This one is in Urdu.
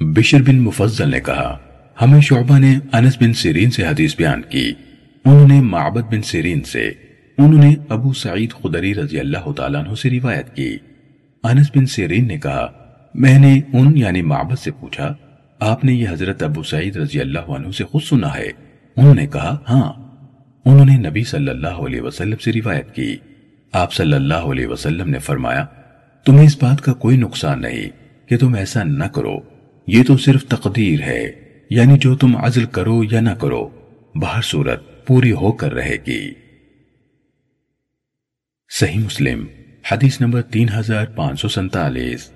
بشر بن مفضل نے کہا، ہمیں شعبہ نے انس بن سیرین سے حدیث بیان کی۔ انہوں نے معبد بن سیرین سے، انہوں نے ابو سعید خدری رضی اللہ تعالیٰ عنہ سے روایت کی۔ انس بن سیرین نے کہا، میں نے ان یعنی معبد سے پوچھا، آپ نے یہ حضرت ابو سعید رضی اللہ عنہ سے خود سنا ہے؟ انہوں نے کہا ہاں۔ انہوں نے نبی صلی اللہ علیہ وسلم سے روایت کی۔ آپ صلی اللہ علیہ وسلم نے فرمایا، تمہیں اس بات کا کوئی نقصان نہیں کہ تم ایسا نہ کرو۔ یہ تو صرف تقدیر ہے یعنی جو تم عزل کرو یا نہ کرو باہر صورت پوری ہو کر رہے گی۔ صحیح مسلم، حدیث نمبر تین ہزار پانچ سو سنتالیس۔